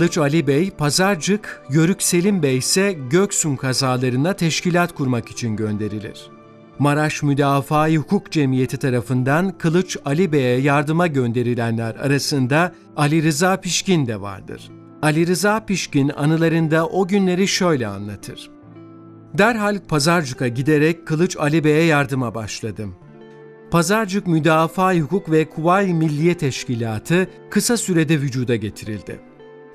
Kılıç Ali Bey, Pazarcık, Yörük Selim Bey ise Göksun kazalarına teşkilat kurmak için gönderilir. Maraş Müdafaa Hukuk Cemiyeti tarafından Kılıç Ali Bey'e yardıma gönderilenler arasında Ali Rıza Pişkin de vardır. Ali Rıza Pişkin anılarında o günleri şöyle anlatır. Derhal Pazarcık'a giderek Kılıç Ali Bey'e yardıma başladım. Pazarcık Müdafaa Hukuk ve Kuvayi Milliye Teşkilatı kısa sürede vücuda getirildi.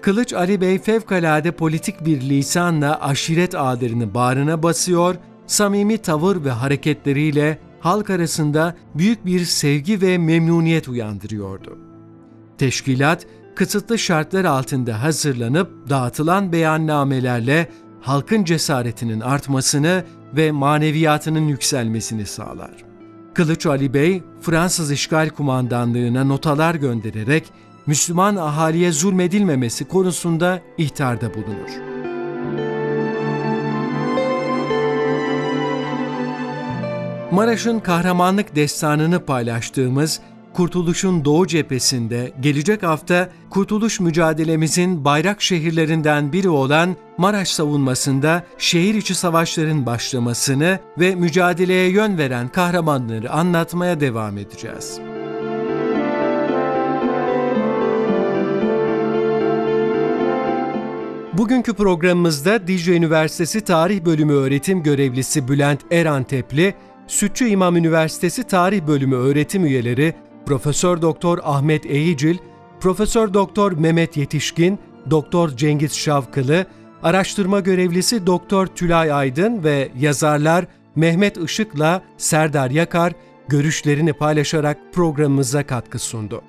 Kılıç Ali Bey fevkalade politik bir lisanla aşiret ağlarını bağrına basıyor, samimi tavır ve hareketleriyle halk arasında büyük bir sevgi ve memnuniyet uyandırıyordu. Teşkilat, kısıtlı şartlar altında hazırlanıp dağıtılan beyannamelerle halkın cesaretinin artmasını ve maneviyatının yükselmesini sağlar. Kılıç Ali Bey, Fransız İşgal Kumandanlığı'na notalar göndererek Müslüman ahaliye zulmedilmemesi konusunda ihtarda bulunur. Maraş'ın kahramanlık destanını paylaştığımız Kurtuluş'un Doğu cephesinde gelecek hafta kurtuluş mücadelemizin bayrak şehirlerinden biri olan Maraş savunmasında şehir içi savaşların başlamasını ve mücadeleye yön veren kahramanları anlatmaya devam edeceğiz. Bugünkü programımızda Dicle Üniversitesi Tarih Bölümü öğretim görevlisi Bülent Erantepli, Sütçü İmam Üniversitesi Tarih Bölümü öğretim üyeleri Profesör Doktor Ahmet Eğicil, Profesör Doktor Mehmet Yetişkin, Doktor Cengiz Şavkılı, araştırma görevlisi Doktor Tülay Aydın ve yazarlar Mehmet Işık'la Serdar Yakar görüşlerini paylaşarak programımıza katkı sundu.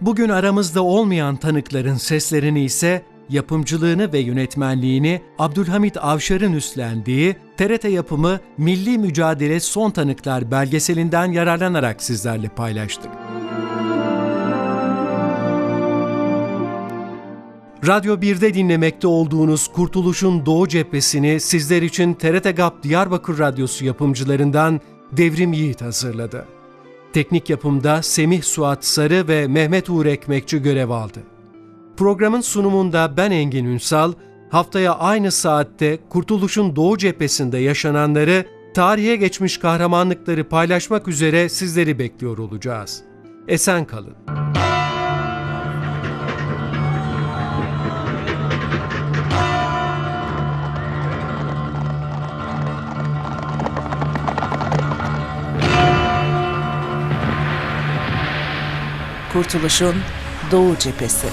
Bugün aramızda olmayan tanıkların seslerini ise yapımcılığını ve yönetmenliğini Abdülhamit Avşar'ın üstlendiği TRT yapımı Milli Mücadele Son Tanıklar belgeselinden yararlanarak sizlerle paylaştık. Radyo 1'de dinlemekte olduğunuz Kurtuluş'un Doğu Cephesini sizler için TRT GAP Diyarbakır Radyosu yapımcılarından Devrim Yiğit hazırladı. Teknik yapımda Semih Suat Sarı ve Mehmet Uğur Ekmekçi görev aldı. Programın sunumunda ben Engin Ünsal, haftaya aynı saatte Kurtuluş'un Doğu cephesinde yaşananları, tarihe geçmiş kahramanlıkları paylaşmak üzere sizleri bekliyor olacağız. Esen kalın. Kurtuluşun Doğu Cephesi